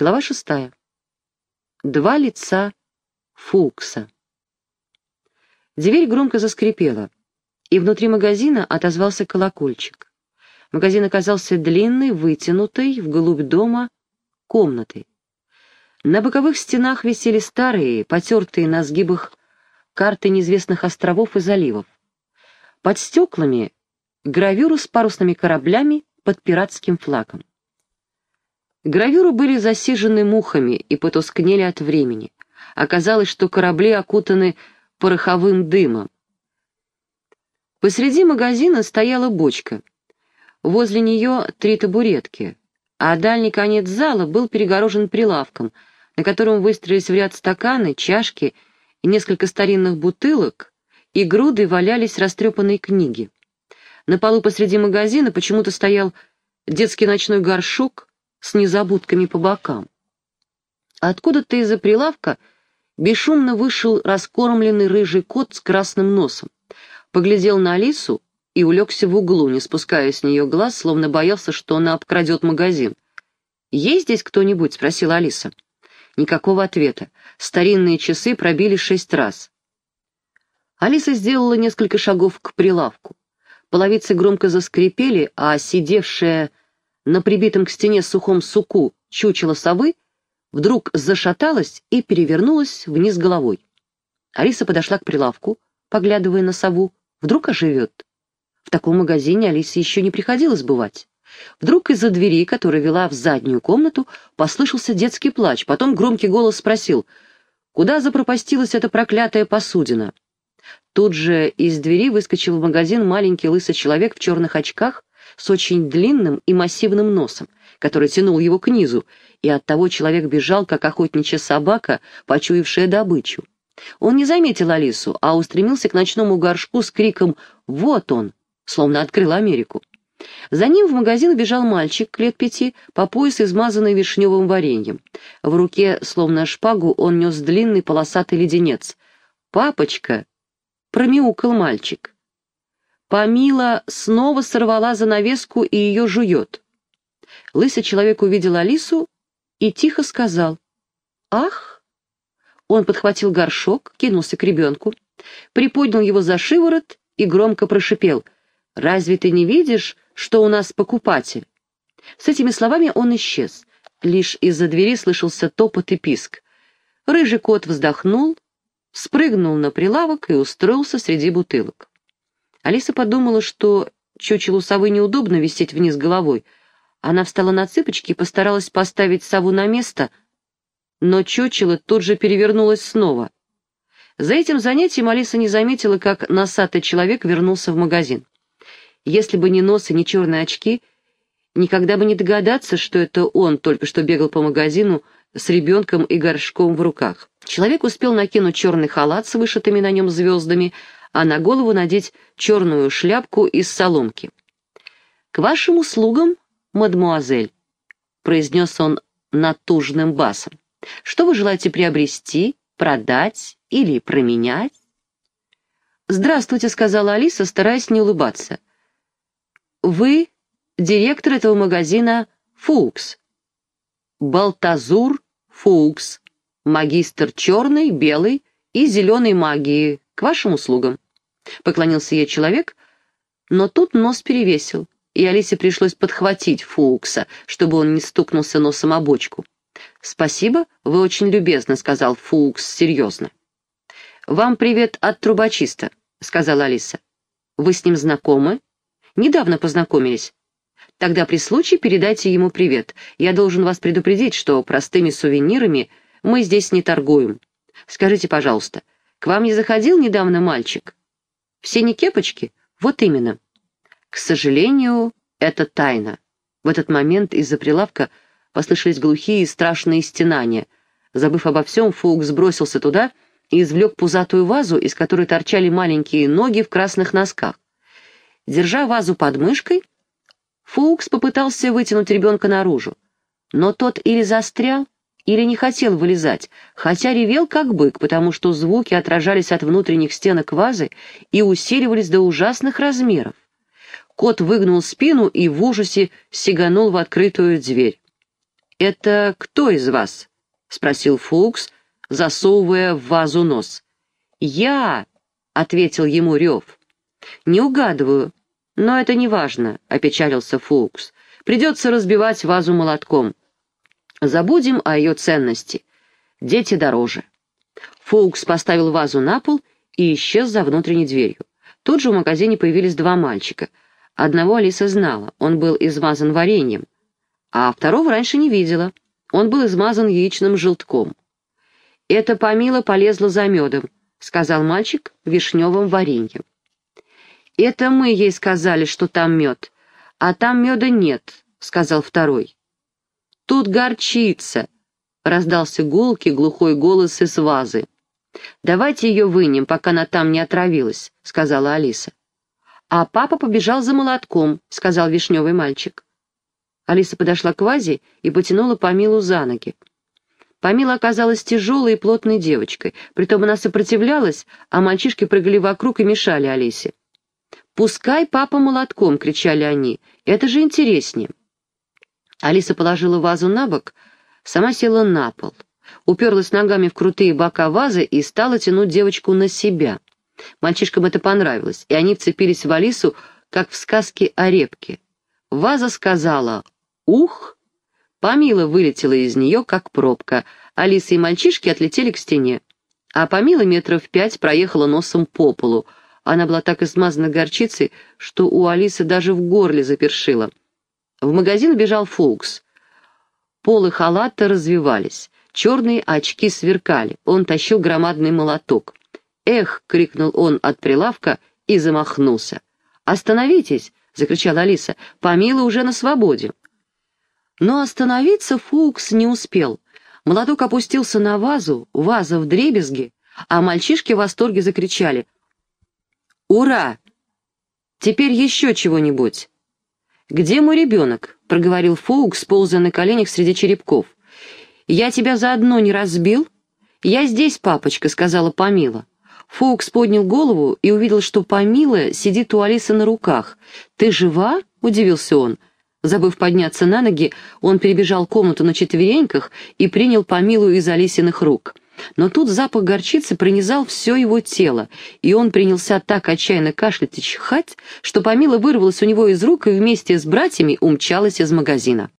Глава шестая. Два лица Фукса. Дверь громко заскрипела, и внутри магазина отозвался колокольчик. Магазин оказался длинной, вытянутой, вглубь дома, комнатой. На боковых стенах висели старые, потертые на сгибах карты неизвестных островов и заливов. Под стеклами гравюру с парусными кораблями под пиратским флагом. Гравюры были засижены мухами и потускнели от времени. Оказалось, что корабли окутаны пороховым дымом. Посреди магазина стояла бочка. Возле нее три табуретки, а дальний конец зала был перегорожен прилавком, на котором выстроились в ряд стаканы, чашки и несколько старинных бутылок, и грудой валялись растрепанные книги. На полу посреди магазина почему-то стоял детский ночной горшок с незабудками по бокам. Откуда-то из-за прилавка бесшумно вышел раскормленный рыжий кот с красным носом, поглядел на Алису и улегся в углу, не спуская с нее глаз, словно боялся, что она обкрадет магазин. «Есть здесь кто-нибудь?» — спросила Алиса. Никакого ответа. Старинные часы пробили шесть раз. Алиса сделала несколько шагов к прилавку. Половицы громко заскрипели, а сидевшая на прибитом к стене сухом суку чучело совы вдруг зашаталась и перевернулась вниз головой. Алиса подошла к прилавку, поглядывая на сову. Вдруг оживет. В таком магазине Алисе еще не приходилось бывать. Вдруг из-за двери, которая вела в заднюю комнату, послышался детский плач. Потом громкий голос спросил, куда запропастилась эта проклятая посудина. Тут же из двери выскочил в магазин маленький лысый человек в черных очках с очень длинным и массивным носом, который тянул его к низу, и оттого человек бежал, как охотничья собака, почуявшая добычу. Он не заметил Алису, а устремился к ночному горшку с криком «Вот он!», словно открыл Америку. За ним в магазин бежал мальчик лет пяти, по пояс измазанный вишневым вареньем. В руке, словно шпагу, он нес длинный полосатый леденец. «Папочка!» — промяукал мальчик. Памила снова сорвала занавеску и ее жует. Лысый человек увидел Алису и тихо сказал «Ах!». Он подхватил горшок, кинулся к ребенку, приподнял его за шиворот и громко прошипел «Разве ты не видишь, что у нас покупатель?» С этими словами он исчез. Лишь из-за двери слышался топот и писк. Рыжий кот вздохнул, спрыгнул на прилавок и устроился среди бутылок. Алиса подумала, что чучелу совы неудобно висеть вниз головой. Она встала на цыпочки и постаралась поставить сову на место, но чучело тут же перевернулось снова. За этим занятием Алиса не заметила, как носатый человек вернулся в магазин. Если бы не нос и не черные очки, никогда бы не догадаться, что это он только что бегал по магазину с ребенком и горшком в руках. Человек успел накинуть черный халат с вышитыми на нем звездами, а на голову надеть черную шляпку из соломки. «К вашим услугам, мадмуазель», — произнес он натужным басом. «Что вы желаете приобрести, продать или променять?» «Здравствуйте», — сказала Алиса, стараясь не улыбаться. «Вы директор этого магазина Фукс?» «Балтазур Фукс, магистр черной, белой и зеленой магии, к вашим услугам. Поклонился ей человек, но тут нос перевесил, и Алисе пришлось подхватить Фукса, чтобы он не стукнулся носом о бочку. «Спасибо, вы очень любезны», — сказал Фукс серьезно. «Вам привет от трубочиста», — сказала Алиса. «Вы с ним знакомы?» «Недавно познакомились». «Тогда при случае передайте ему привет. Я должен вас предупредить, что простыми сувенирами мы здесь не торгуем. Скажите, пожалуйста, к вам не заходил недавно мальчик? В синей кепочке? Вот именно. К сожалению, это тайна. В этот момент из-за прилавка послышались глухие и страшные стенания. Забыв обо всем, Фук сбросился туда и извлек пузатую вазу, из которой торчали маленькие ноги в красных носках. Держа вазу под мышкой, Фукс попытался вытянуть ребенка наружу, но тот или застрял, или не хотел вылезать, хотя ревел как бык, потому что звуки отражались от внутренних стенок вазы и усиливались до ужасных размеров. Кот выгнул спину и в ужасе сиганул в открытую дверь. «Это кто из вас?» — спросил Фукс, засовывая в вазу нос. «Я!» — ответил ему Рев. «Не угадываю, но это не важно», — опечалился Фукс. «Придется разбивать вазу молотком. Забудем о ее ценности. Дети дороже». Фукс поставил вазу на пол и исчез за внутренней дверью. Тут же в магазине появились два мальчика. Одного Алиса знала, он был измазан вареньем, а второго раньше не видела. Он был измазан яичным желтком. «Это Помила полезла за медом», — сказал мальчик вишневым вареньем. «Это мы ей сказали, что там мед, а там меда нет», — сказал второй. «Тут горчица», — раздался гулкий глухой голос из вазы. «Давайте ее вынем, пока она там не отравилась», — сказала Алиса. «А папа побежал за молотком», — сказал вишневый мальчик. Алиса подошла к вазе и потянула Памилу за ноги. Памила оказалась тяжелой и плотной девочкой, притом она сопротивлялась, а мальчишки прыгали вокруг и мешали Алисе. «Пускай папа молотком!» — кричали они. «Это же интереснее!» Алиса положила вазу на бок, сама села на пол, уперлась ногами в крутые бока вазы и стала тянуть девочку на себя. Мальчишкам это понравилось, и они вцепились в Алису, как в сказке о репке. Ваза сказала «Ух!» Памила вылетела из нее, как пробка. Алиса и мальчишки отлетели к стене. А Памила метров пять проехала носом по полу. Она была так измазана горчицей, что у Алисы даже в горле запершила. В магазин бежал Фоукс. Полы халата развивались, черные очки сверкали, он тащил громадный молоток. «Эх!» — крикнул он от прилавка и замахнулся. «Остановитесь!» — закричала Алиса. «Памила уже на свободе!» Но остановиться Фукс не успел. Молоток опустился на вазу, ваза в дребезги, а мальчишки в восторге закричали. «Ура! Теперь еще чего-нибудь!» «Где мой ребенок?» — проговорил Фоукс, ползая на коленях среди черепков. «Я тебя заодно не разбил?» «Я здесь, папочка», — сказала Памила. Фоукс поднял голову и увидел, что Памила сидит у Алисы на руках. «Ты жива?» — удивился он. Забыв подняться на ноги, он перебежал комнату на четвереньках и принял Памилу из Алисиных рук. Но тут запах горчицы пронизал все его тело, и он принялся так отчаянно кашлять и чихать, что Памила вырвалась у него из рук и вместе с братьями умчалась из магазина.